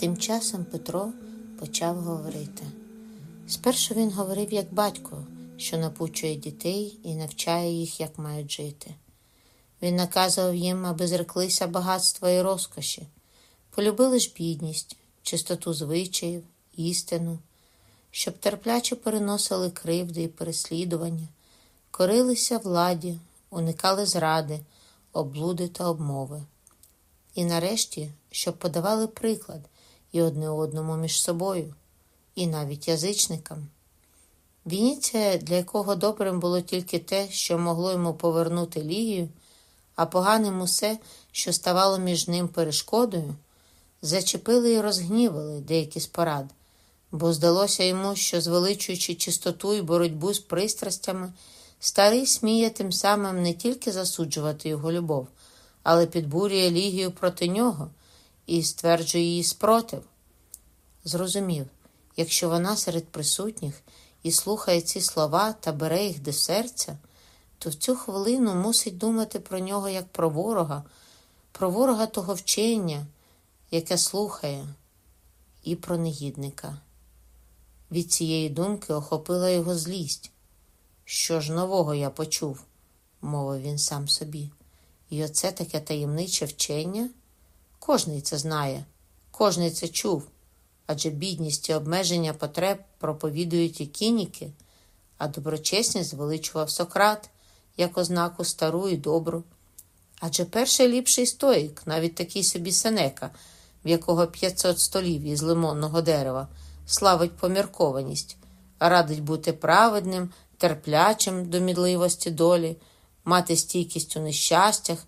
Тим часом Петро почав говорити. Спершу він говорив як батько, що напучує дітей і навчає їх, як мають жити. Він наказував їм, аби зреклися багатства і розкоші, полюбили ж бідність, чистоту звичаїв, істину, щоб терпляче переносили кривди і переслідування, корилися владі, уникали зради, облуди та обмови. І нарешті, щоб подавали приклад і одне одному між собою, і навіть язичникам. Вініція, для якого добрим було тільки те, що могло йому повернути Лігію, а поганим усе, що ставало між ним перешкодою, зачепили і розгнівали деякі з порад, бо здалося йому, що, звеличуючи чистоту і боротьбу з пристрастями, старий сміє тим самим не тільки засуджувати його любов, але підбурює Лігію проти нього і стверджує її спротив. Зрозумів, якщо вона серед присутніх і слухає ці слова та бере їх до серця, то в цю хвилину мусить думати про нього як про ворога, про ворога того вчення, яке слухає, і про негідника. Від цієї думки охопила його злість. Що ж нового я почув, мовив він сам собі. І оце таке таємниче вчення? Кожний це знає, кожний це чув. Адже бідність і обмеження потреб проповідують і кініки, а доброчесність звеличував Сократ як ознаку стару і добру. Адже перший ліпший стоїк, навіть такий собі Сенека, в якого 500 столів із лимонного дерева, славить поміркованість, радить бути праведним, терплячим до мідливості долі, мати стійкість у нещастях,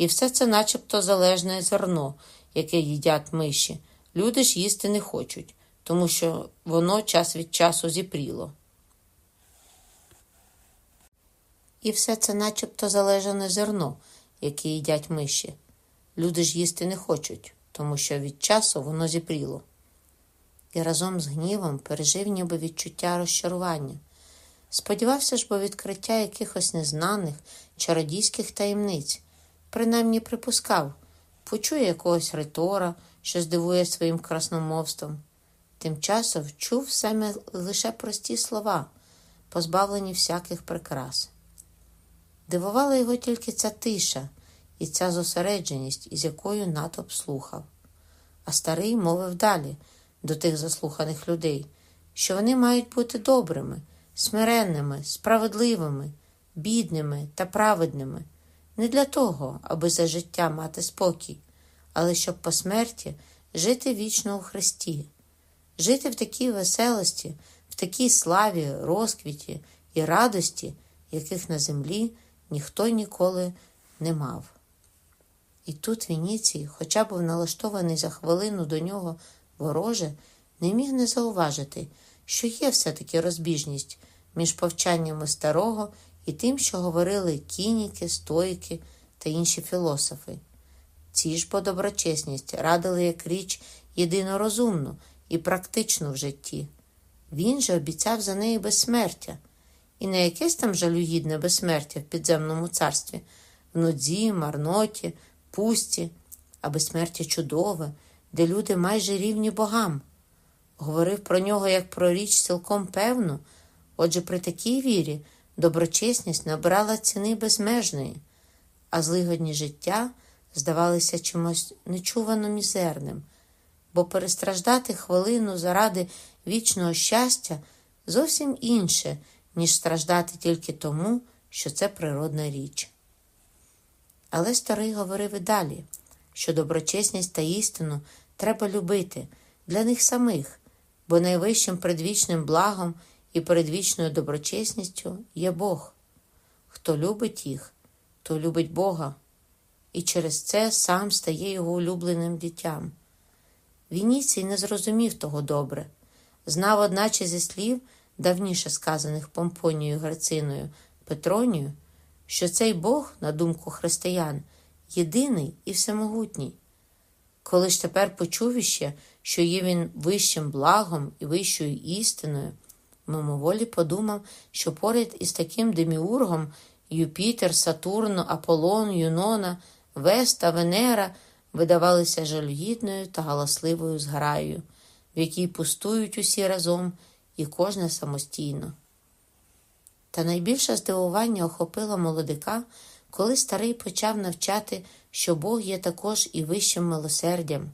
і все це начебто залежне зерно, яке їдять миші. Люди ж їсти не хочуть, тому що воно час від часу зіпріло. І все це начебто залежане зерно, яке їдять миші. Люди ж їсти не хочуть, тому що від часу воно зіпріло. І разом з гнівом пережив ніби відчуття розчарування. Сподівався ж, бо відкриття якихось незнаних чародійських таємниць, принаймні припускав, почує якогось ритора, що здивує своїм красномовством. Тим часом чув саме лише прості слова, позбавлені всяких прикрас. Дивувала його тільки ця тиша і ця зосередженість, із якою натовп слухав. А старий мовив далі до тих заслуханих людей, що вони мають бути добрими, смиренними, справедливими, бідними та праведними, не для того, аби за життя мати спокій, але щоб по смерті жити вічно у Христі, жити в такій веселості, в такій славі, розквіті і радості, яких на землі ніхто ніколи не мав. І тут Вініцій, хоча був налаштований за хвилину до нього вороже, не міг не зауважити, що є все-таки розбіжність між повчаннями старого і тим, що говорили кініки, стоїки та інші філософи. Ці ж по доброчесність радили як річ єдинорозумну і практичну в житті. Він же обіцяв за неї безсмертя, і не якесь там жалюгідне безсмертя в підземному царстві, в нудзі, марноті, пусті, а безсмертя чудове, де люди майже рівні богам. Говорив про нього як про річ цілком певну, отже, при такій вірі доброчесність набирала ціни безмежної, а злигодні життя здавалися чимось нечувано мізерним, бо перестраждати хвилину заради вічного щастя зовсім інше, ніж страждати тільки тому, що це природна річ. Але старий говорив і далі, що доброчесність та істину треба любити для них самих, бо найвищим предвічним благом і передвічною доброчесністю є Бог. Хто любить їх, то любить Бога, і через це сам стає його улюбленим дітям. Вініцій не зрозумів того добре, знав, одначе зі слів, давніше сказаних Помпонією Грациною Петронію, що цей Бог, на думку християн, єдиний і всемогутній. Коли ж тепер почув іще, що є він вищим благом і вищою істиною, мимоволі подумав, що поряд із таким деміургом Юпітер, Сатурн, Аполлон, Юнона, Веста, Венера видавалися жалюгідною та галасливою зграєю, в якій пустують усі разом і кожне самостійно. Та найбільше здивування охопило молодика, коли старий почав навчати, що Бог є також і вищим милосердям.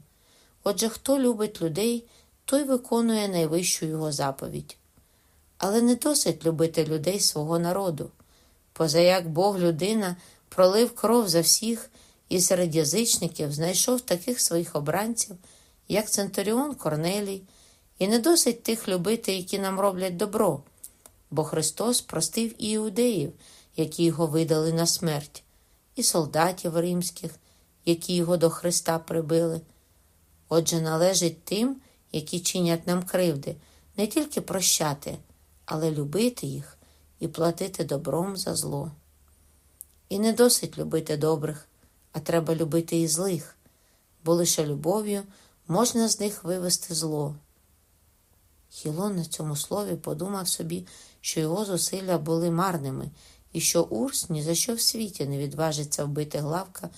Отже, хто любить людей, той виконує найвищу його заповідь. Але не досить любити людей свого народу. Позаяк Бог людина пролив кров за всіх і серед язичників знайшов таких своїх обранців, як Центуріон Корнелій, і не досить тих любити, які нам роблять добро, бо Христос простив і іудеїв, які його видали на смерть, і солдатів римських, які його до Христа прибили. Отже, належить тим, які чинять нам кривди, не тільки прощати, але любити їх і платити добром за зло. І не досить любити добрих, а треба любити і злих, бо лише любов'ю можна з них вивести зло. Хілон на цьому слові подумав собі, що його зусилля були марними, і що Урс ні за що в світі не відважиться вбити главка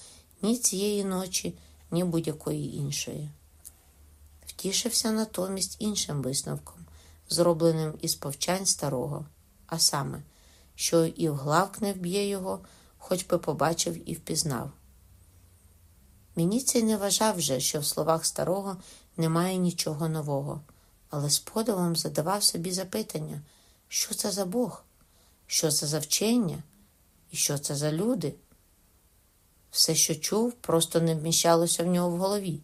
ні цієї ночі, ні будь-якої іншої. Втішився натомість іншим висновком, зробленим із повчань старого, а саме, що і вглавк не вб'є його, хоч би побачив і впізнав. Мініцей не вважав вже, що в словах старого немає нічого нового, але з подивом задавав собі запитання, що це за Бог, що це за вчення і що це за люди. Все, що чув, просто не вміщалося в нього в голові.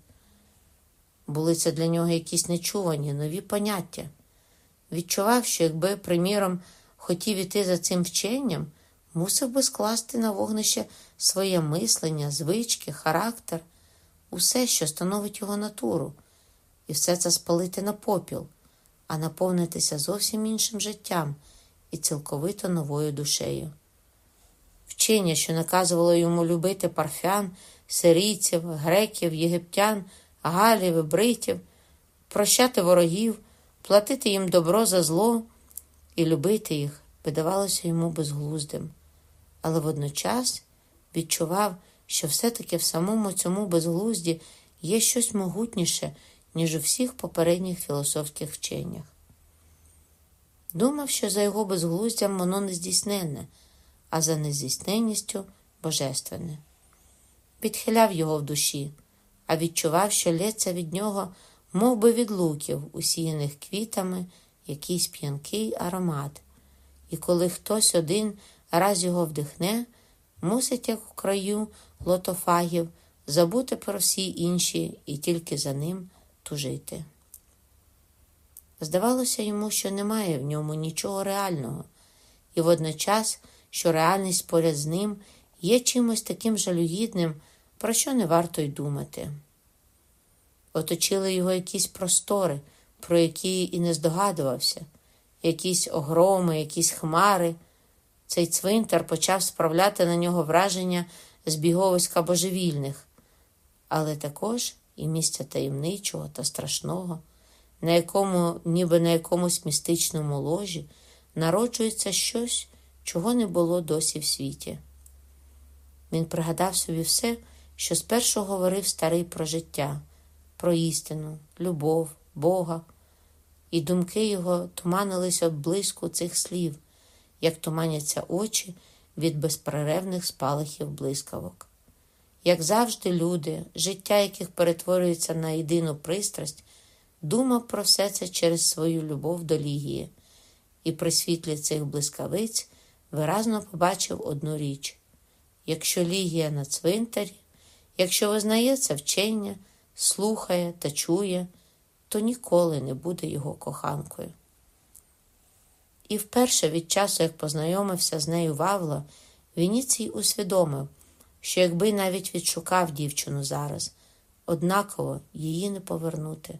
Були це для нього якісь нечувані, нові поняття. Відчував, що якби, приміром, хотів іти за цим вченням, мусив би скласти на вогнище своє мислення, звички, характер, усе, що становить його натуру, і все це спалити на попіл, а наповнитися зовсім іншим життям і цілковито новою душею. Вчення, що наказувало йому любити парфян, сирійців, греків, єгиптян, галів, і бритів, прощати ворогів, платити їм добро за зло і любити їх, видавалося йому безглуздим але водночас відчував, що все-таки в самому цьому безглузді є щось могутніше, ніж у всіх попередніх філософських вченнях. Думав, що за його безглуздям воно не здійсненне, а за нездійсненністю божественне. Підхиляв його в душі, а відчував, що лється від нього, мов би від луків, усіяних квітами, якийсь п'янкий аромат. І коли хтось один раз його вдихне, мусить, як у краю лотофагів, забути про всі інші і тільки за ним тужити. Здавалося йому, що немає в ньому нічого реального, і водночас, що реальність поряд з ним є чимось таким жалюгідним, про що не варто й думати. Оточили його якісь простори, про які і не здогадувався, якісь огроми, якісь хмари, цей цвинтар почав справляти на нього враження збіговиська божевільних, але також і місця таємничого та страшного, на якому, ніби на якомусь містичному ложі, народжується щось, чого не було досі в світі. Він пригадав собі все, що спершу говорив старий про життя, про істину, любов, Бога, і думки його туманилися близько цих слів як туманяться очі від безперервних спалахів блискавок. Як завжди, люди, життя яких перетворюється на єдину пристрасть, думав про все це через свою любов до Лігії, і при світлі цих блискавиць виразно побачив одну річ: якщо Лігія на цвинтарі, якщо визнає це вчення, слухає та чує, то ніколи не буде його коханкою. І вперше від часу, як познайомився з нею Вавло, Вініцій усвідомив, що якби навіть відшукав дівчину зараз, однаково її не повернути.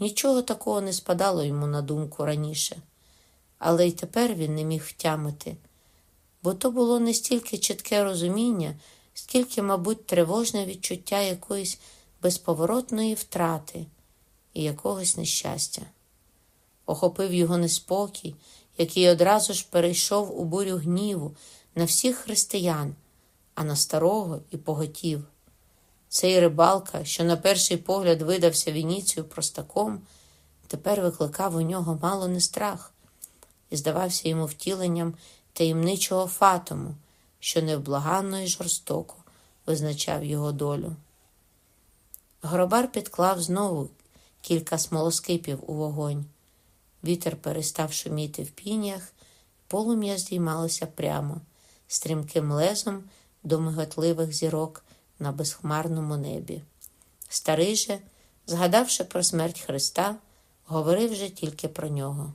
Нічого такого не спадало йому на думку раніше, але й тепер він не міг втямити, бо то було не стільки чітке розуміння, скільки, мабуть, тривожне відчуття якоїсь безповоротної втрати і якогось нещастя охопив його неспокій, який одразу ж перейшов у бурю гніву на всіх християн, а на старого і поготів. Цей рибалка, що на перший погляд видався Вініцію простаком, тепер викликав у нього мало не страх і здавався йому втіленням таємничого фатому, що невблаганно і жорстоко визначав його долю. Гробар підклав знову кілька смолоскипів у вогонь. Вітер перестав шуміти в пінях, полум'я здіймалося прямо, стрімким лезом до миготливих зірок на безхмарному небі. Старий же, згадавши про смерть Христа, говорив вже тільки про нього.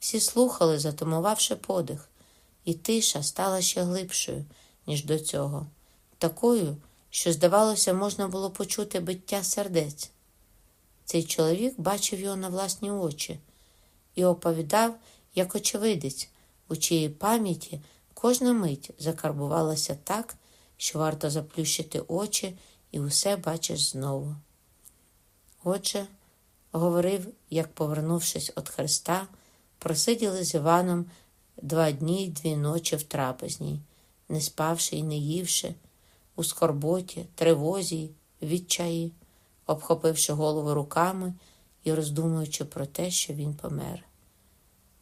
Всі слухали, затумувавши подих, і тиша стала ще глибшою, ніж до цього, такою, що, здавалося, можна було почути биття сердець. Цей чоловік бачив його на власні очі і оповідав, як очевидець, у чиїй пам'яті кожна мить закарбувалася так, що варто заплющити очі і усе бачиш знову. Отже, говорив, як, повернувшись від Христа, просиділи з Іваном два дні й дві ночі в трапезній, не спавши й не ївши, у скорботі, тривозі, відчаї, обхопивши голову руками і роздумуючи про те, що він помер.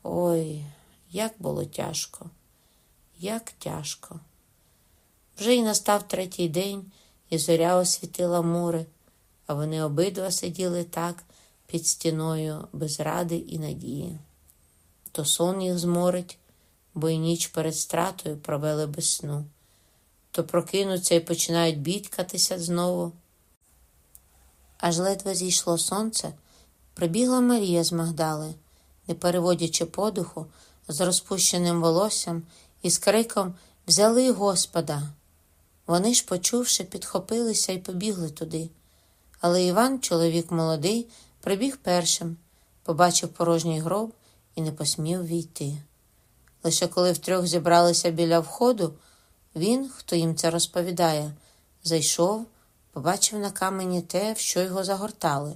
Ой, як було тяжко, як тяжко. Вже й настав третій день, і зоря освітила море, а вони обидва сиділи так під стіною без ради і надії. То сон їх зморить, бо й ніч перед стратою провели без сну, то прокинуться і починають бідкатися знову. Аж ледве зійшло сонце, прибігла Марія з Магдали, не переводячи подуху, з розпущеним волоссям і з криком Взяли Господа. Вони ж, почувши, підхопилися і побігли туди. Але Іван, чоловік молодий, прибіг першим, побачив порожній гроб і не посмів війти. Лише коли втрьох зібралися біля входу, він, хто їм це розповідає, зайшов, побачив на камені те, в що його загортали,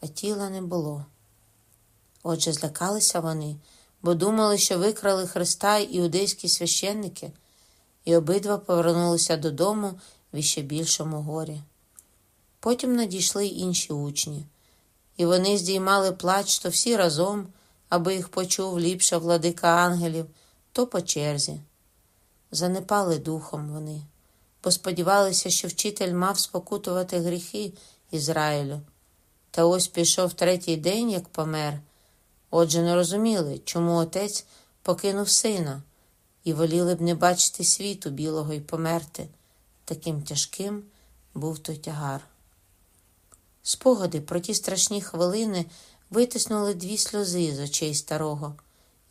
а тіла не було. Отже, злякалися вони, бо думали, що викрали Христа іудейські священники, і обидва повернулися додому в іще більшому горі. Потім надійшли інші учні, і вони здіймали плач то всі разом, аби їх почув ліпше владика ангелів, то по черзі. Занепали духом вони, бо сподівалися, що вчитель мав спокутувати гріхи Ізраїлю. Та ось пішов третій день, як помер. Отже, не розуміли, чому отець покинув сина, і воліли б не бачити світу білого і померти. Таким тяжким був той тягар. Спогади про ті страшні хвилини витиснули дві сльози з очей старого,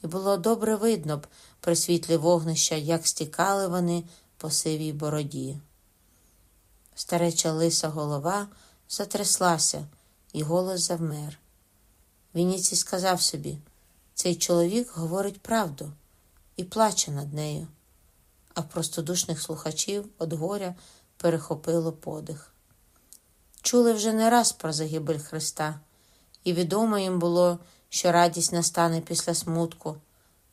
і було добре видно б при світлі вогнища, як стікали вони по сивій бороді. Стареча лиса голова затряслася, і голос завмер. Вініцій сказав собі цей чоловік говорить правду і плаче над нею, а простодушних слухачів від горя перехопило подих. Чули вже не раз про загибель Христа, і відомо їм було, що радість настане після смутку,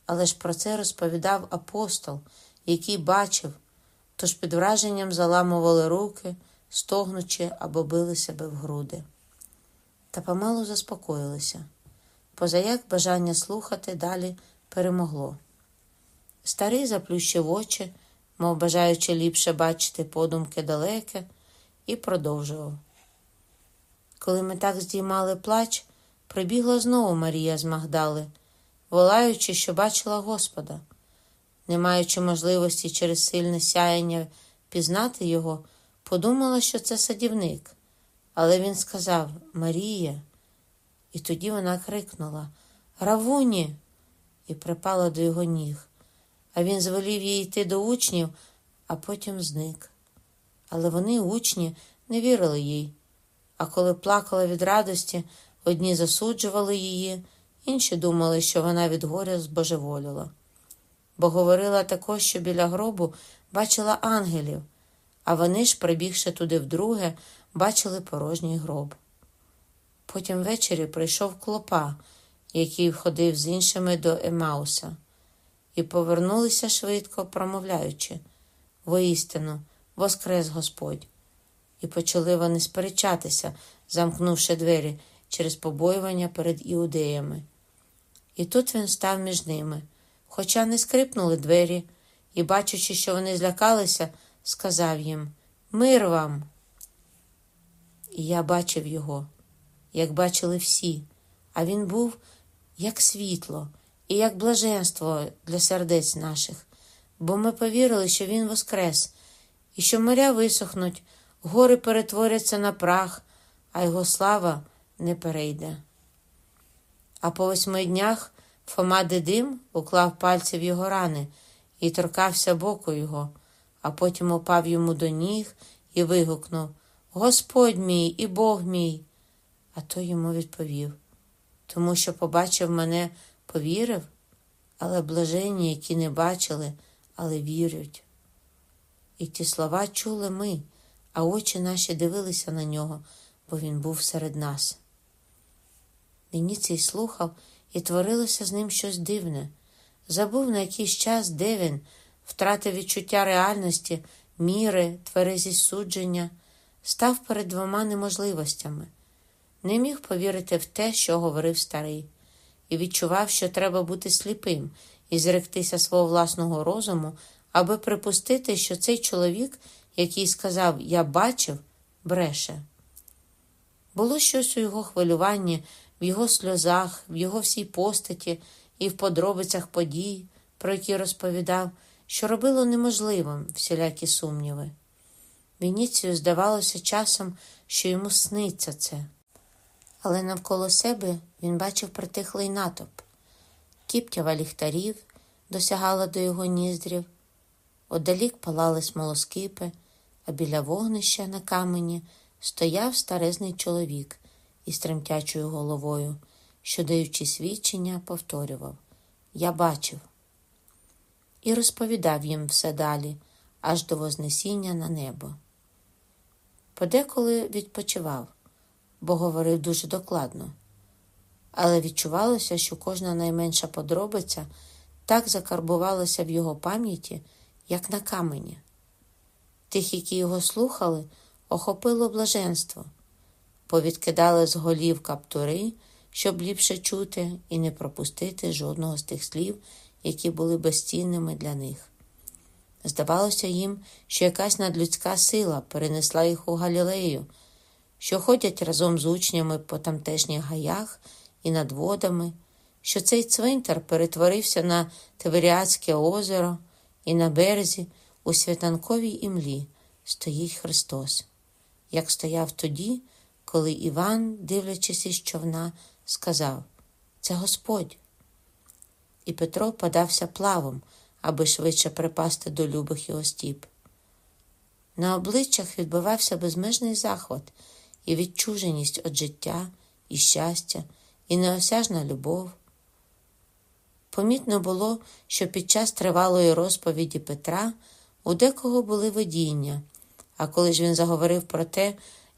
але ж про це розповідав апостол, який бачив, тож під враженням заламували руки, стогнучи або били себе в груди. Та помалу заспокоїлися, позаяк бажання слухати далі перемогло. Старий заплющив очі, мов бажаючи ліпше бачити подумки далеке, і продовжував. Коли ми так здіймали плач, прибігла знову Марія з Магдали, волаючи, що бачила Господа. Не маючи можливості через сильне сяяння пізнати його, подумала, що це садівник. Але він сказав Марія, і тоді вона крикнула Равуні! і припала до його ніг. А він звелів їй йти до учнів, а потім зник. Але вони, учні, не вірили їй. А коли плакала від радості, одні засуджували її, інші думали, що вона від горя збожеволіла. Бо говорила також, що біля гробу бачила ангелів, а вони ж, прибігши туди вдруге, бачили порожній гроб. Потім ввечері прийшов клопа, який входив з іншими до Емауса, і повернулися швидко, промовляючи воістину, воскрес Господь. І почали вони сперечатися, замкнувши двері через побоювання перед іудеями. І тут він став між ними, хоча не скрипнули двері, і, бачачи, що вони злякалися, сказав їм Мир вам. І я бачив його, як бачили всі, а він був як світло і як блаженство для сердець наших, бо ми повірили, що Він воскрес, і що моря висохнуть, гори перетворяться на прах, а його слава не перейде. А по восьми днях Фома Дедим уклав пальці в його рани і торкався боку його, а потім упав йому до ніг і вигукнув Господь мій і Бог мій. А той йому відповів тому що побачив мене, повірив, але блаженні, які не бачили, але вірять. І ті слова чули ми, а очі наші дивилися на нього, бо він був серед нас. Вініцій слухав, і творилося з ним щось дивне. Забув на якийсь час, де він, втратив відчуття реальності, міри, тверезість судження, став перед двома неможливостями. Не міг повірити в те, що говорив старий, і відчував, що треба бути сліпим і зректися свого власного розуму, аби припустити, що цей чоловік, який сказав Я бачив, бреше. Було щось у його хвилюванні, в його сльозах, в його всій постаті і в подробицях подій, про які розповідав, що робило неможливим всілякі сумніви. Вініцію здавалося часом, що йому сниться це але навколо себе він бачив притихлий натовп. Кіптява ліхтарів досягала до його ніздрів, одалік палали смолоскипи, а біля вогнища на камені стояв старезний чоловік із тремтячою головою, що, даючи свідчення, повторював Я бачив. І розповідав їм все далі, аж до Вознесіння на небо. Подеколи відпочивав бо говорив дуже докладно. Але відчувалося, що кожна найменша подробиця так закарбувалася в його пам'яті, як на камені. Тих, які його слухали, охопило блаженство, повідкидали з голів каптури, щоб ліпше чути і не пропустити жодного з тих слів, які були безцінними для них. Здавалося їм, що якась надлюдська сила перенесла їх у Галілею що ходять разом з учнями по тамтешніх гаях і над водами, що цей цвинтар перетворився на Тиверіатське озеро, і на березі у святанковій імлі стоїть Христос, як стояв тоді, коли Іван, дивлячись із човна, сказав Це Господь. І Петро подався плавом, аби швидше припасти до любих його стіп. На обличчях відбувався безмежний захват і відчуженість від життя, і щастя, і неосяжна любов. Помітно було, що під час тривалої розповіді Петра у декого були видіння, а коли ж він заговорив про те,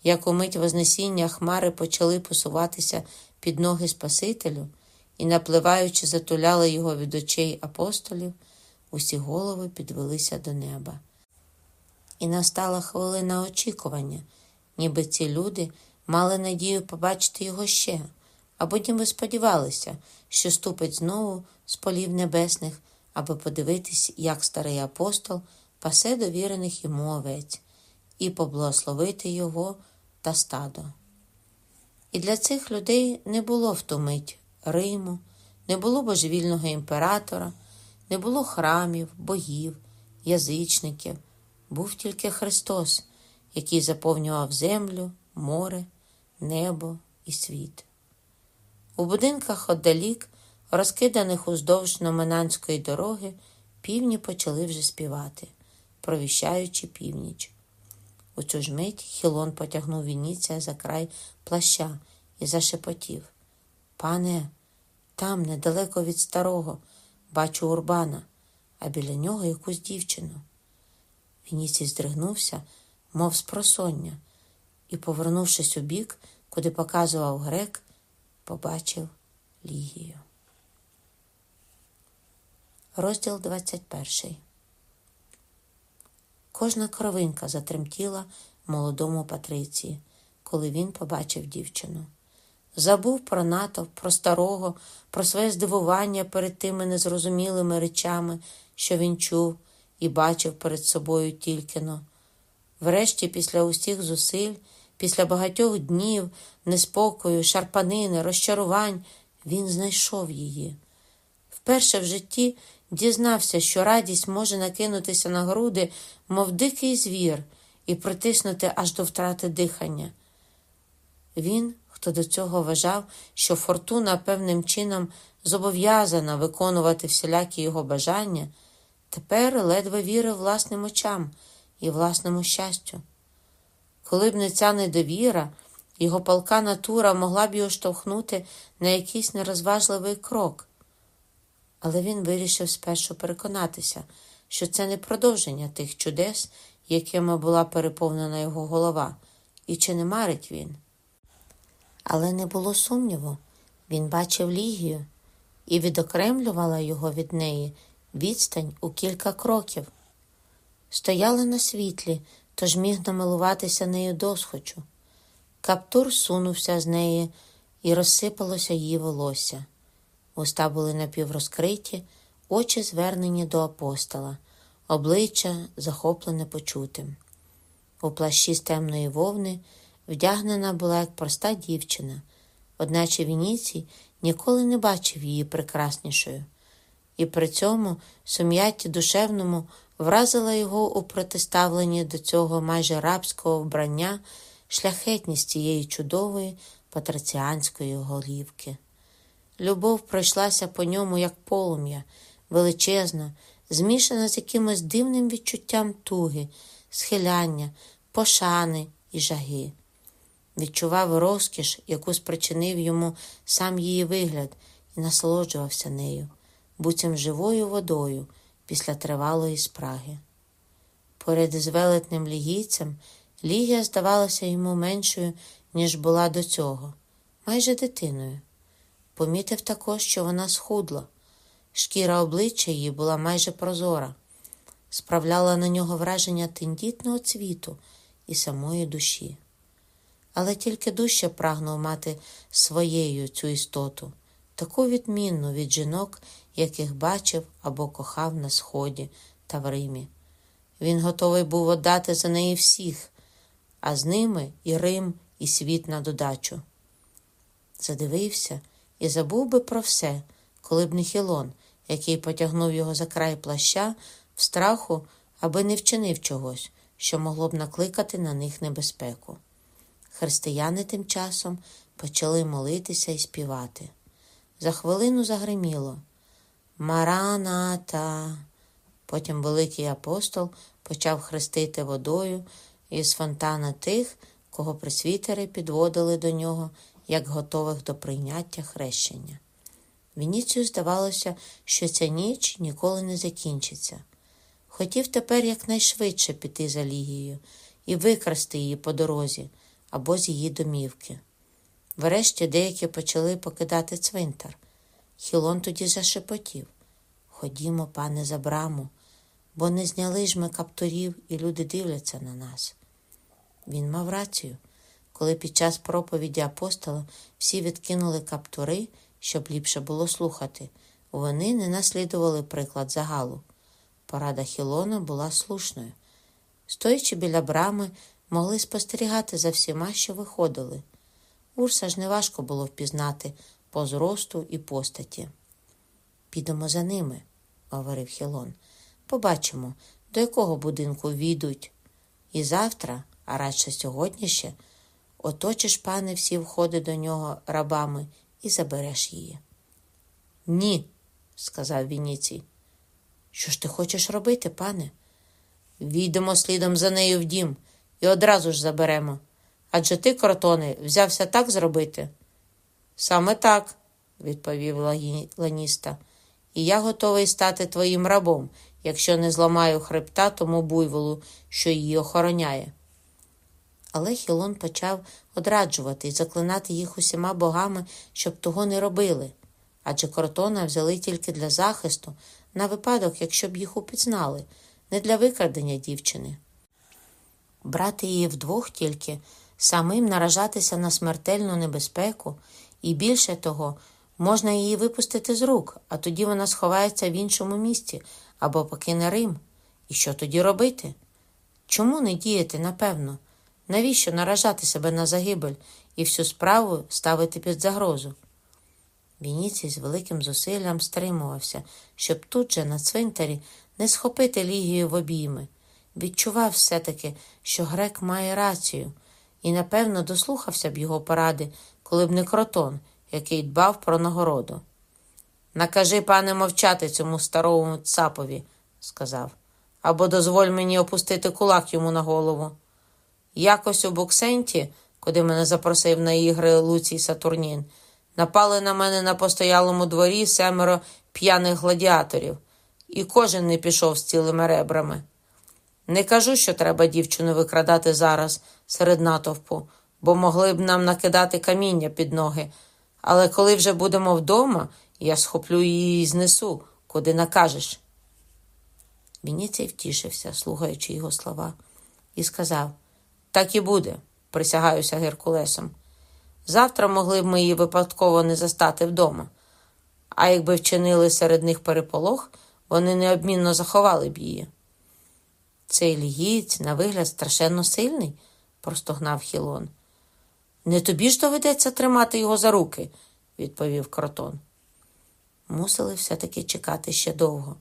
як у мить Вознесіння хмари почали посуватися під ноги Спасителю і, напливаючи, затуляли його від очей апостолів, усі голови підвелися до неба. І настала хвилина очікування ніби ці люди мали надію побачити його ще, або ніби сподівалися, що ступить знову з полів небесних, аби подивитись, як старий апостол пасе довірених йому овець, і поблагословити його та стадо. І для цих людей не було втомить Риму, не було божевільного імператора, не було храмів, богів, язичників, був тільки Христос який заповнював землю, море, небо і світ. У будинках отдалік, розкиданих уздовж номенанської дороги, півні почали вже співати, провіщаючи північ. У цю ж мить Хілон потягнув Вініція за край плаща і зашепотів. Пане, там, недалеко від старого, бачу Урбана, а біля нього якусь дівчину. Вініцій здригнувся, мов з просоння, і, повернувшись у бік, куди показував грек, побачив Лігію. Розділ 21 Кожна кровинка затремтіла молодому Патриції, коли він побачив дівчину. Забув про натовп, про старого, про своє здивування перед тими незрозумілими речами, що він чув і бачив перед собою тільки-но. Врешті, після усіх зусиль, після багатьох днів, неспокою, шарпанини, розчарувань, він знайшов її. Вперше в житті дізнався, що радість може накинутися на груди, мов дикий звір, і притиснути аж до втрати дихання. Він, хто до цього вважав, що фортуна певним чином зобов'язана виконувати всілякі його бажання, тепер ледве вірив власним очам і власному щастю. Коли б не ця недовіра, його палка натура могла б його штовхнути на якийсь нерозважливий крок. Але він вирішив спершу переконатися, що це не продовження тих чудес, якими була переповнена його голова, і чи не марить він. Але не було сумніву, він бачив Лігію і відокремлювала його від неї відстань у кілька кроків. Стояла на світлі, тож міг намилуватися нею досхочу. Каптур сунувся з неї і розсипалося її волосся. Уста були напіврозкриті, очі звернені до апостола, обличчя захоплене почутим. У плащі з темної вовни вдягнена була як проста дівчина, одначе Вініцій ніколи не бачив її прекраснішою, і при цьому сум'ятті душевному вразила його у протиставленні до цього майже рабського вбрання шляхетність цієї чудової патриціанської голівки. Любов пройшлася по ньому, як полум'я, величезна, змішана з якимось дивним відчуттям туги, схиляння, пошани і жаги. Відчував розкіш, яку спричинив йому сам її вигляд, і насолоджувався нею, буцім живою водою після тривалої спраги. Поряд із велетним лігійцем Лігія здавалася йому меншою, ніж була до цього, майже дитиною. Помітив також, що вона схудла. Шкіра обличчя її була майже прозора, справляла на нього враження тендітного цвіту і самої душі. Але тільки дужче прагнув мати своєю цю істоту, таку відмінну від жінок, яких бачив або кохав на Сході та в Римі. Він готовий був отдати за неї всіх, а з ними і Рим, і світ на додачу. Задивився і забув би про все, коли б не Хілон, який потягнув його за край плаща в страху, аби не вчинив чогось, що могло б накликати на них небезпеку. Християни тим часом почали молитися і співати. За хвилину загриміло Мараната. Потім великий апостол почав хрестити водою із фонтана тих, кого присвітери підводили до нього, як готових до прийняття хрещення. Вініцію здавалося, що ця ніч ніколи не закінчиться. Хотів тепер якнайшвидше піти за Лігією і викрасти її по дорозі або з її домівки. Врешті деякі почали покидати цвинтар. Хілон тоді зашепотів Ходімо, пане, за браму, бо не зняли ж ми каптурів, і люди дивляться на нас. Він мав рацію, коли під час проповіді апостола всі відкинули каптури, щоб ліпше було слухати, вони не наслідували приклад загалу. Порада Хілона була слушною. Стоячи біля брами, могли спостерігати за всіма, що виходили. Урса ж неважко було впізнати по зросту і постаті. Підемо за ними, говорив Хілон. Побачимо, до якого будинку війдуть. І завтра, а радше сьогодні ще, оточиш, пане, всі входи до нього рабами і забереш її. Ні, сказав Вініцій. Що ж ти хочеш робити, пане? Війдемо слідом за нею в дім і одразу ж заберемо. Адже ти, кротоне, взявся так зробити? Саме так, відповів Ланіста, і я готовий стати твоїм рабом, якщо не зламаю хребта тому буйволу, що її охороняє. Але Хілон почав одраджувати і заклинати їх усіма богами, щоб того не робили, адже кротона взяли тільки для захисту, на випадок, якщо б їх упізнали, не для викрадення дівчини. Брати її вдвох тільки, самим наражатися на смертельну небезпеку, і більше того, можна її випустити з рук, а тоді вона сховається в іншому місці або покине Рим. І що тоді робити? Чому не діяти, напевно? Навіщо наражати себе на загибель і всю справу ставити під загрозу? Вініцій з великим зусиллям стримувався, щоб тут же на цвинтарі не схопити Лігію в обійми. Відчував все-таки, що грек має рацію, і, напевно, дослухався б його поради, коли б не кротон, який дбав про нагороду. Накажи, пане, мовчати цьому старому цапові, сказав, або дозволь мені опустити кулак йому на голову. Якось у Буксенті, куди мене запросив на ігри Луцій Сатурнін, напали на мене на постоялому дворі семеро п'яних гладіаторів, і кожен не пішов з цілими ребрами. Не кажу, що треба дівчину викрадати зараз серед натовпу, бо могли б нам накидати каміння під ноги. Але коли вже будемо вдома, я схоплю її і знесу, куди накажеш. Вініцій втішився, слухаючи його слова, і сказав: Так і буде, присягаюся Геркулесом. Завтра могли б ми її випадково не застати вдома, а якби вчинили серед них переполох, вони необмінно заховали б її. Цей лігієць, на вигляд, страшенно сильний, простогнав Хілон. Не тобі ж доведеться тримати його за руки, відповів кротон. Мусили все-таки чекати ще довго.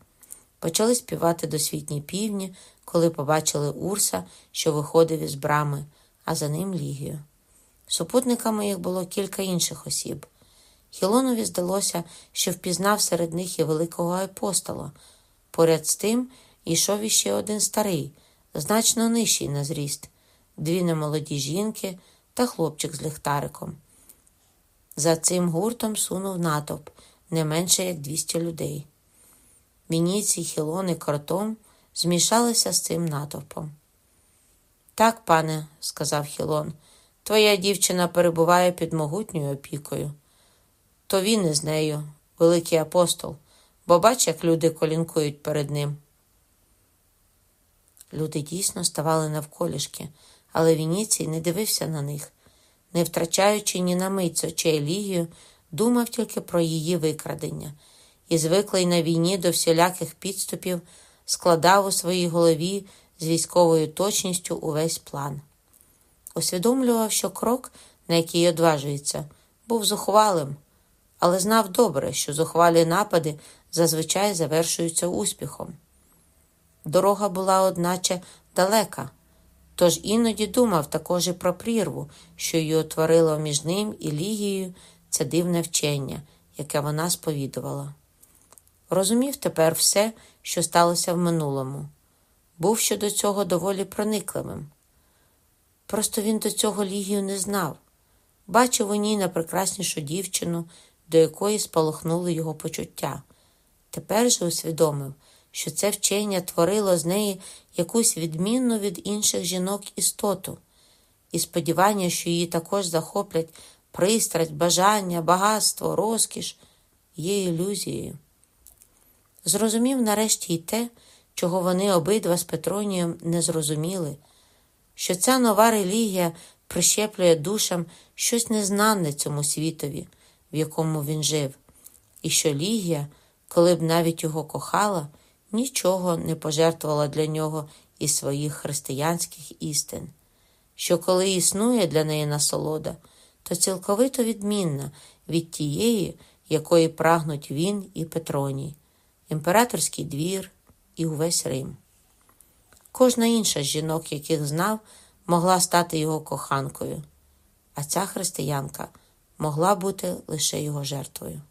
Почали співати досвітні півні, коли побачили Урса, що виходив із брами, а за ним Лігію. Супутниками їх було кілька інших осіб. Хілонові здалося, що впізнав серед них і великого апостола. Поряд з тим йшов іще один старий, значно нижчий на зріст, дві немолоді жінки та хлопчик з ліхтариком. За цим гуртом сунув натовп не менше як 200 людей. Вініцій, Хілон і Кортом змішалися з цим натовпом. Так, пане, сказав Хілон, твоя дівчина перебуває під могутньою опікою. То він із нею, великий апостол, бо бач, як люди колінкують перед ним. Люди дійсно ставали навколішки, але Вініцій не дивився на них, не втрачаючи ні на мить очей Лігію, думав тільки про її викрадення і, звиклий на війні до всіляких підступів, складав у своїй голові з військовою точністю увесь план. Усвідомлював, що крок, на який одважується, був зухвалим, але знав добре, що зухвалі напади зазвичай завершуються успіхом. Дорога була, одначе, далека, тож іноді думав також і про прірву, що її утворило між ним і Лігією це дивне вчення, яке вона сповідувала. Розумів тепер все, що сталося в минулому, був щодо цього доволі проникливим. Просто він до цього Лігію не знав, бачив у ній найпрекраснішу дівчину, до якої спалахнули його почуття. Тепер же усвідомив, що це вчення творило з неї якусь відмінну від інших жінок істоту, і сподівання, що її також захоплять пристрасть, бажання, багатство, розкіш, є ілюзією. Зрозумів нарешті й те, чого вони обидва з Петронієм не зрозуміли, що ця нова релігія прищеплює душам щось незнане цьому світові, в якому він жив, і що Лігія, коли б навіть його кохала, нічого не пожертвувала для нього із своїх християнських істин, що коли існує для неї насолода, то цілковито відмінна від тієї, якої прагнуть він і Петроній, імператорський двір і увесь Рим. Кожна інша з жінок, яких знав, могла стати його коханкою, а ця християнка могла бути лише його жертвою.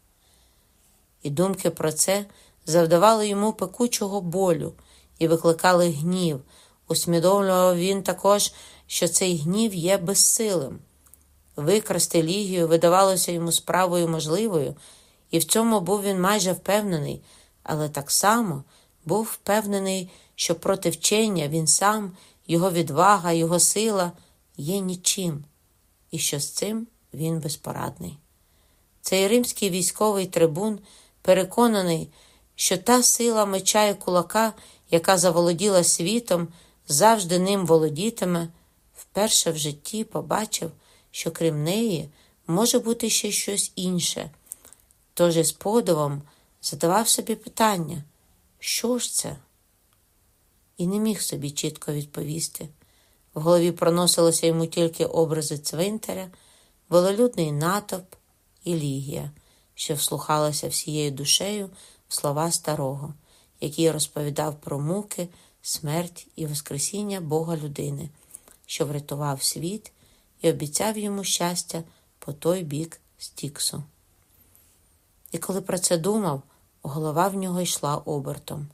І думки про це завдавали йому пекучого болю і викликали гнів. Усвідомлював він також, що цей гнів є безсилим. Викрасти Лігію видавалося йому справою можливою, і в цьому був він майже впевнений, але так само був впевнений, що проти вчення він сам, його відвага, його сила є нічим, і що з цим він безпорадний. Цей римський військовий трибун переконаний, що та сила меча і кулака, яка заволоділа світом, завжди ним володітиме, вперше в житті побачив, що крім неї може бути ще щось інше. Тож із подивом задавав собі питання, що ж це? І не міг собі чітко відповісти. В голові проносилися йому тільки образи цвинтаря, вололюдний натовп і лігія, що вслухалася всією душею в слова старого, який розповідав про муки, смерть і Воскресіння Бога людини, що врятував світ і обіцяв йому щастя по той бік Стіксу. І коли про це думав, голова в нього йшла обертом.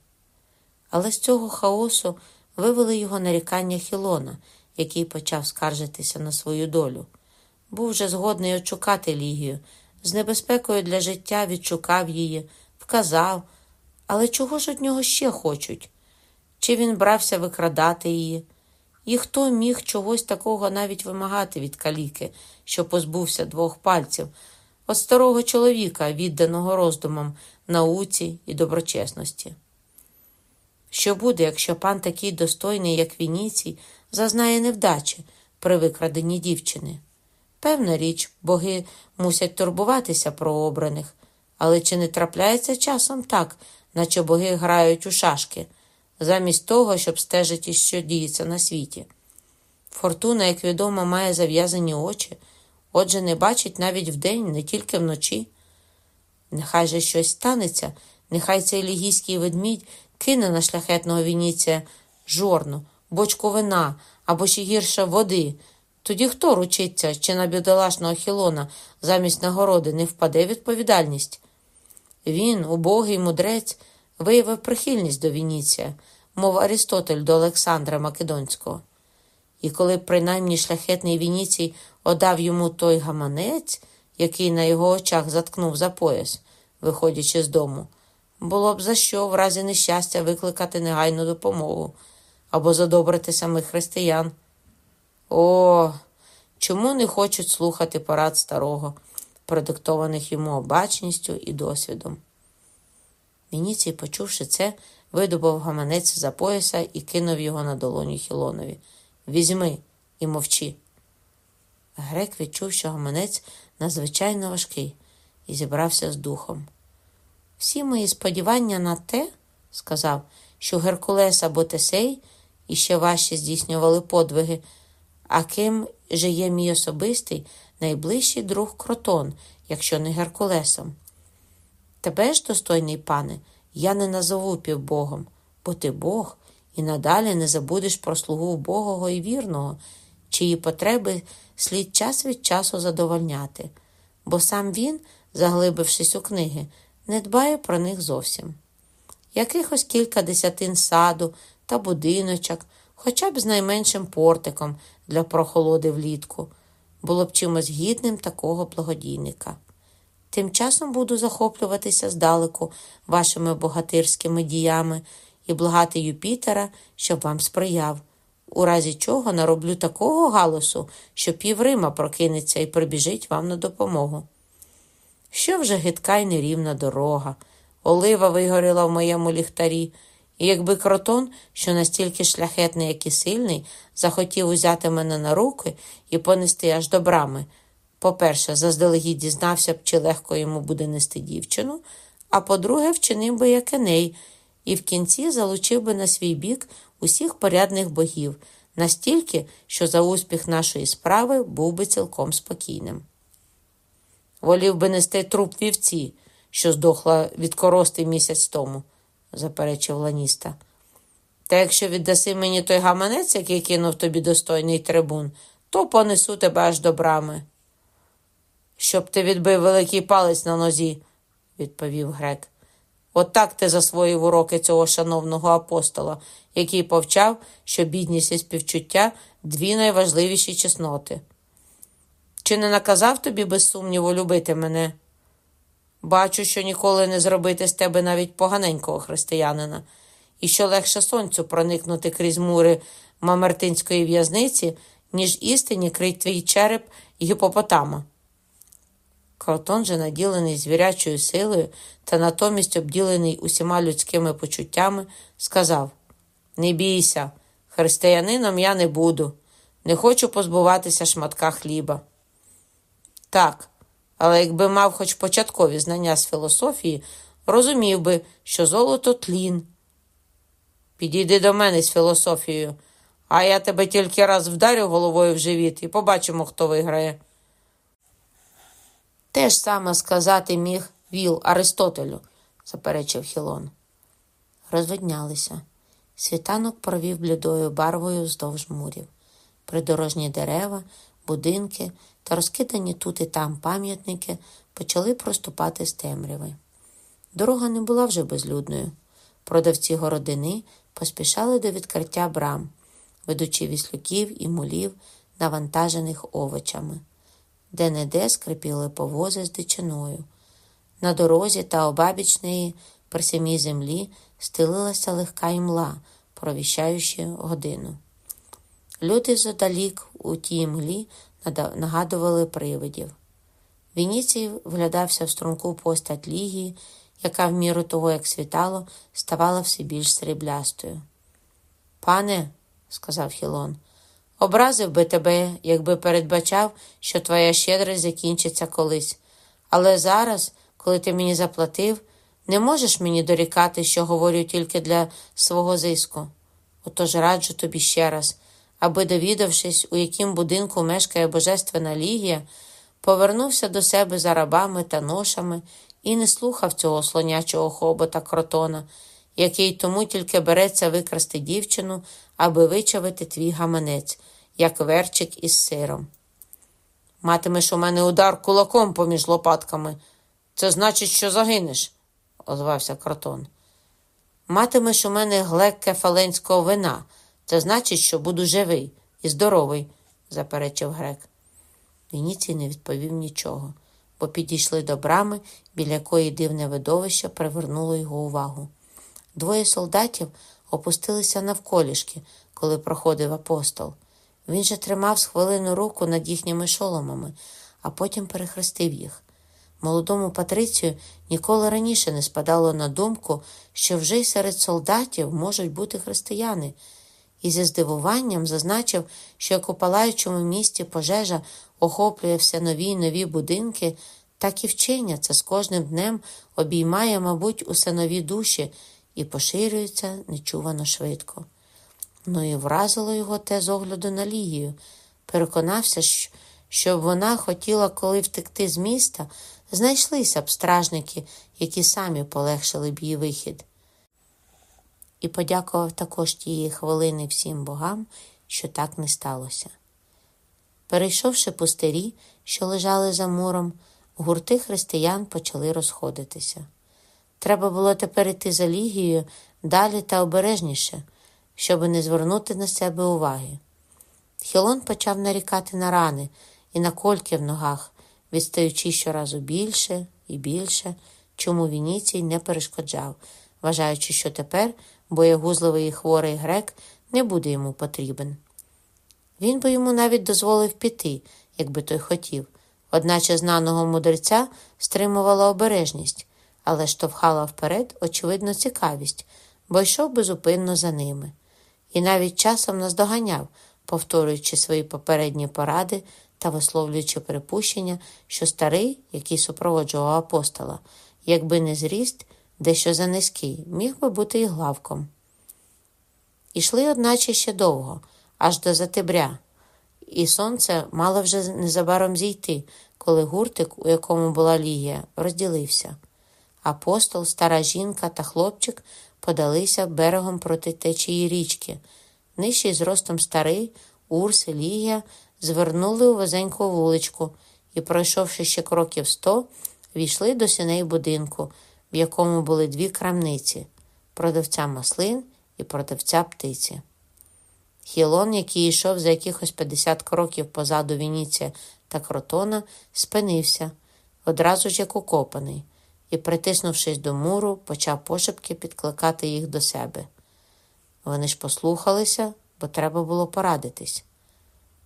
Але з цього хаосу вивели його нарікання Хілона, який почав скаржитися на свою долю. Був вже згодний очукати Лігію, з небезпекою для життя відшукав її, вказав, але чого ж від нього ще хочуть? Чи він брався викрадати її? І хто міг чогось такого навіть вимагати від каліки, що позбувся двох пальців, від старого чоловіка, відданого роздумам, науці і доброчесності? Що буде, якщо пан такий достойний, як Вініцій, зазнає невдачі при викраденні дівчини? Певна річ, боги мусять турбуватися про обраних, але чи не трапляється часом так, наче боги грають у шашки, замість того, щоб стежити, що діється на світі? Фортуна, як відомо, має зав'язані очі, отже, не бачить навіть вдень, не тільки вночі. Нехай же щось станеться, нехай цей лігійський ведмідь кине на шляхетного Вініція жорну, бочку вина або ще гірше води. Тоді хто ручиться, чи на бідолашного Хілона замість нагороди не впаде відповідальність? Він, убогий мудрець, виявив прихильність до Вініція, мов Арістотель до Олександра Македонського. І коли принаймні шляхетний Вініцій одав йому той гаманець, який на його очах заткнув за пояс, виходячи з дому, було б за що в разі нещастя викликати негайну допомогу або задобрити самих християн. О, чому не хочуть слухати порад старого, продиктованих йому обачністю і досвідом? Вініцій, почувши це, видобув гаманець за пояса і кинув його на долоню Хілонові. Візьми і мовчи. Грек відчув, що гаманець надзвичайно важкий, і зібрався з духом. Всі мої сподівання на те, сказав, що Геркулес або Тесей іще важче здійснювали подвиги, а ким же є мій особистий найближчий друг кротон, якщо не Геркулесом. Тебе ж, достойний пане, я не назову півбогом, бо ти Бог і надалі не забудеш про слугу Богого і вірного, чиї потреби слід час від часу задовольняти, бо сам він, заглибившись у книги, не дбає про них зовсім. Якихось кілька десятин саду та будиночок, хоча б з найменшим портиком для прохолоди влітку, було б чимось гідним такого благодійника. Тим часом буду захоплюватися здалеку вашими богатирськими діями і благати Юпітера, щоб вам сприяв, у разі чого нароблю такого галасу, що пів Рима прокинеться і прибіжить вам на допомогу. Що вже гидка й нерівна дорога, олива вигоріла в моєму ліхтарі, і якби кротон, що настільки шляхетний, як і сильний, захотів узяти мене на руки і понести аж до брами. По-перше, заздалегідь дізнався б, чи легко йому буде нести дівчину, а по-друге, вчинив би як Еней, і в кінці залучив би на свій бік усіх порядних богів, настільки, що за успіх нашої справи був би цілком спокійним. Волів би нести труп вівці, що здохла від корости місяць тому, заперечив Ланіста. Та якщо віддаси мені той гаманець, який кинув тобі достойний трибун, то понесу тебе аж до брами. Щоб ти відбив великий палець на нозі, відповів грек. Отак От ти засвоїв уроки цього шановного апостола, який повчав, що бідність і співчуття дві найважливіші чесноти. Чи не наказав тобі, без сумніву, любити мене? Бачу, що ніколи не зробити з тебе навіть поганенького християнина, і що легше сонцю проникнути крізь мури мамертинської в'язниці, ніж істині крить твій череп гіпопотама. Кротон же, наділений звірячою силою та натомість обділений усіма людськими почуттями, сказав: Не бійся, Християнином я не буду. Не хочу позбуватися шматка хліба. Так, але якби мав хоч початкові знання з філософії, розумів би, що золото тлін. Підійди до мене з філософією, а я тебе тільки раз вдарю головою в живіт і побачимо, хто виграє. Те ж саме сказати міг віл Аристотелю, заперечив Хілон. Розвиднялися. Світанок провів блідою барвою вздовж мурів. Придорожні дерева, будинки та розкидані тут і там пам'ятники почали проступати з темряви. Дорога не була вже безлюдною. Продавці городини поспішали до відкриття брам, ведучи віслюків і мулів, навантажених овочами, де не де скрипіли повози з дичиною. На дорозі та обабіч неї при самій землі стелилася легка імла, провіщаючи годину. Люди задалік у тій мглі нагадували привидів. Вініцій вглядався в струнку постать Лігії, яка в міру того, як світало, ставала все більш сріблястою. Пане, сказав Хілон, образив би тебе, якби передбачав, що твоя щедрість закінчиться колись. Але зараз, коли ти мені заплатив, не можеш мені дорікати, що говорю тільки для свого зиску. Отож раджу тобі ще раз, аби, довідавшись, у яким будинку мешкає Божественна Лігія, повернувся до себе за рабами та ношами і не слухав цього слонячого хобота кротона, який тому тільки береться викрасти дівчину, аби вичавити твій гаманець, як верчик із сиром. Матимеш у мене удар кулаком поміж лопатками. Це значить, що загинеш, озвався кротон. Матимеш у мене глек кефаленського вина. Це значить, що буду живий і здоровий, заперечив грек. Вініцій не відповів нічого, бо підійшли до брами, біля якої дивне видовище привернуло його увагу. Двоє солдатів опустилися навколішки, коли проходив апостол. Він же тримав з хвилину руку над їхніми шоломами, а потім перехрестив їх. Молодому Патрицію ніколи раніше не спадало на думку, що вже й серед солдатів можуть бути християни, і зі здивуванням зазначив, що як у палаючому місті пожежа охоплює все нові й нові будинки, так і вчення це з кожним днем обіймає, мабуть, усе нові душі і поширюється нечувано швидко. Ну і вразило його те з огляду на Лігію. Переконався, що вона хотіла, коли втекти з міста, знайшлися б стражники, які самі полегшили б її вихід. І подякував також тієї хвилини всім богам, що так не сталося. Перейшовши пустирі, що лежали за муром, гурти християн почали розходитися. Треба було тепер іти за лігією далі та обережніше, щоб не звернути на себе уваги. Хілон почав нарікати на рани і на кольки в ногах, відстаючи щоразу більше і більше, чому Вініцій не перешкоджав, вважаючи, що тепер боєгузливий і хворий грек не буде йому потрібен. Він би йому навіть дозволив піти, якби той хотів, одначе знаного мудреця стримувала обережність, але штовхала вперед, очевидно, цікавість, бо йшов безупинно за ними, і навіть часом наздоганяв, повторюючи свої попередні поради та висловлюючи припущення, що старий, який супроводжував апостола, якби не зріст, дещо за низький, міг би бути і главком. Ішли, одначе, ще довго, аж до затебря, і сонце мало вже незабаром зійти, коли гуртик, у якому була Лігія, розділився. Апостол, стара жінка та хлопчик подалися берегом проти течії річки. Нижчий зростом старий, Урс і Лігія звернули у вузеньку вуличку і, пройшовши ще кроків сто, війшли до сіней будинку, в якому були дві крамниці продавця маслин і продавця птиці. Хілон, який йшов за якихось 50 кроків позаду Вініція та кротона, спинився, одразу ж як укопаний, і, притиснувшись до муру, почав пошепки підкликати їх до себе. Вони ж послухалися, бо треба було порадитись.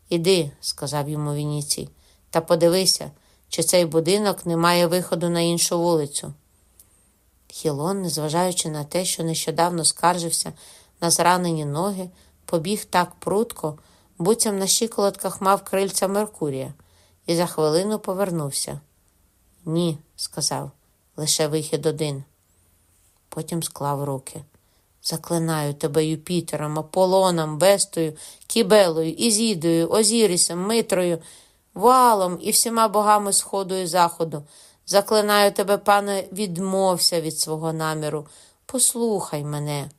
Іди, сказав йому Вініцій, та подивися, чи цей будинок не має виходу на іншу вулицю. Хілон, незважаючи на те, що нещодавно скаржився на зранені ноги, побіг так прудко, буцям на щиколотках мав крильця Меркурія, і за хвилину повернувся. Ні, сказав, лише вихід один. Потім склав руки. Заклинаю тебе Юпітером, Аполлоном, Вестою, Кібелою, Ізідою, Озірісом, Митрою, Валом і всіма богами Сходу і Заходу. Заклинаю тебе, пане, відмовся від свого наміру. Послухай мене.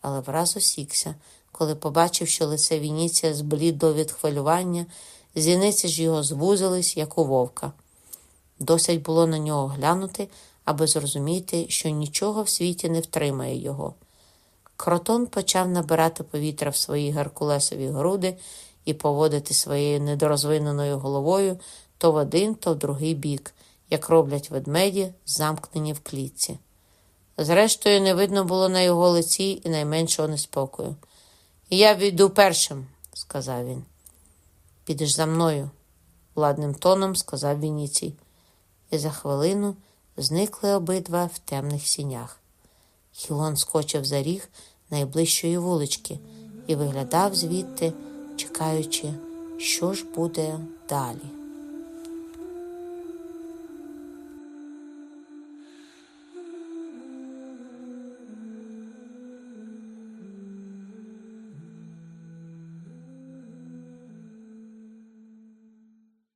Але враз осікся, коли побачив, що лице Вініція зблідло від хвилювання, зіниці ж його звузились, як у вовка. Досить було на нього глянути, аби зрозуміти, що нічого в світі не втримає його. Кротон почав набирати повітря в свої геркулесові груди і поводити своєю недорозвиненою головою то в один, то в другий бік, як роблять ведмеді, замкнені в клітці. Зрештою, не видно було на його лиці і найменшого неспокою. Я війду першим, сказав він. Підеш за мною, ладним тоном сказав Вініцій. І за хвилину зникли обидва в темних сінях. Хілон скочив за ріг найближчої вулички і виглядав звідти, чекаючи, що ж буде далі.